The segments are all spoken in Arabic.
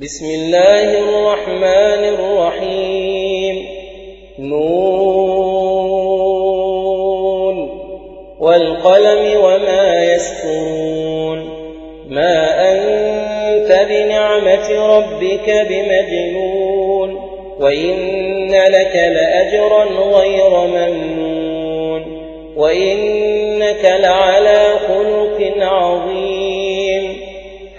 بسم الله الرحمن الرحيم. نون. والقلم وما يسطرون. ما أنت بنعمة ربك بمجنون. وإن لك لأجرا غير ممنون. وإنك لعلى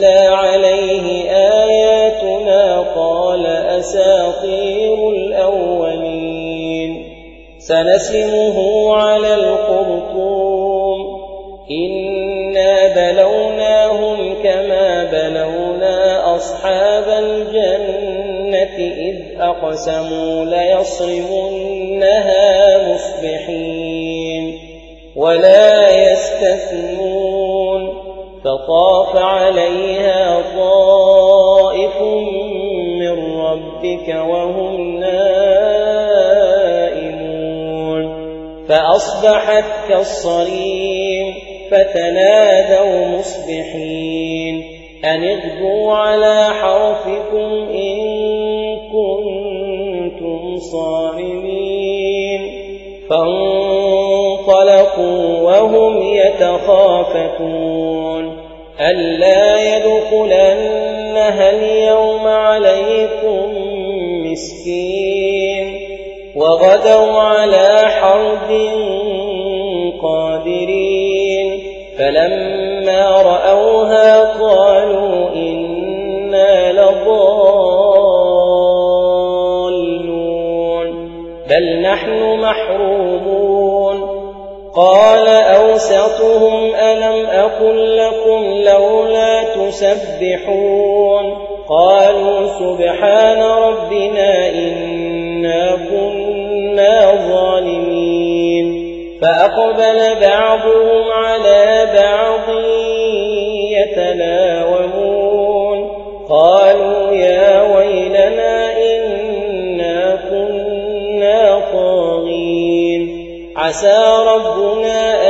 تتلى عليه آياتنا قال أساطير الأولين. سنسمه على الخرطوم إنا بلوناهم كما بلونا أصحاب الجنة إذ أقسموا ليصرمنها مصبحين. ولا يستثنون وهم نائمون. فأصبحت كالصريم فتنادوا مصبحين. أن اغدوا على حرفكم إن كنتم صارمين. فانطلقوا وهم يتخافتون. ألا يدخلنها اليوم عليكم مسكين وغدوا على حرد قادرين فلما رأوها قالوا إنا لضالون بل نحن محرومون قال أوسطهم ألم أقل لكم لولا تسبحون قالوا سبحان ربنا إنا كنا ظالمين. فأقبل بعضهم على بعض يتلاومون. قالوا يا ويلنا إنا كنا طاغين. عسى ربنا أن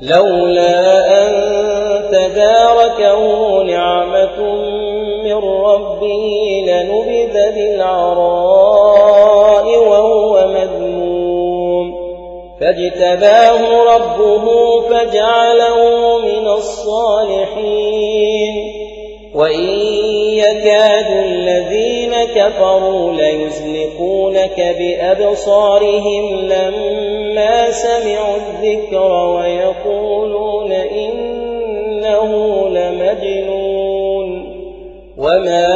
لولا أن تداركه نعمة من ربه لنبذ بالعراء وهو مذموم. فاجتباه ربه فجعله من الصالحين. وإن يكاد الذين كفروا ليزلقونك بأبصارهم لما سمعوا الذكر ويقولون وما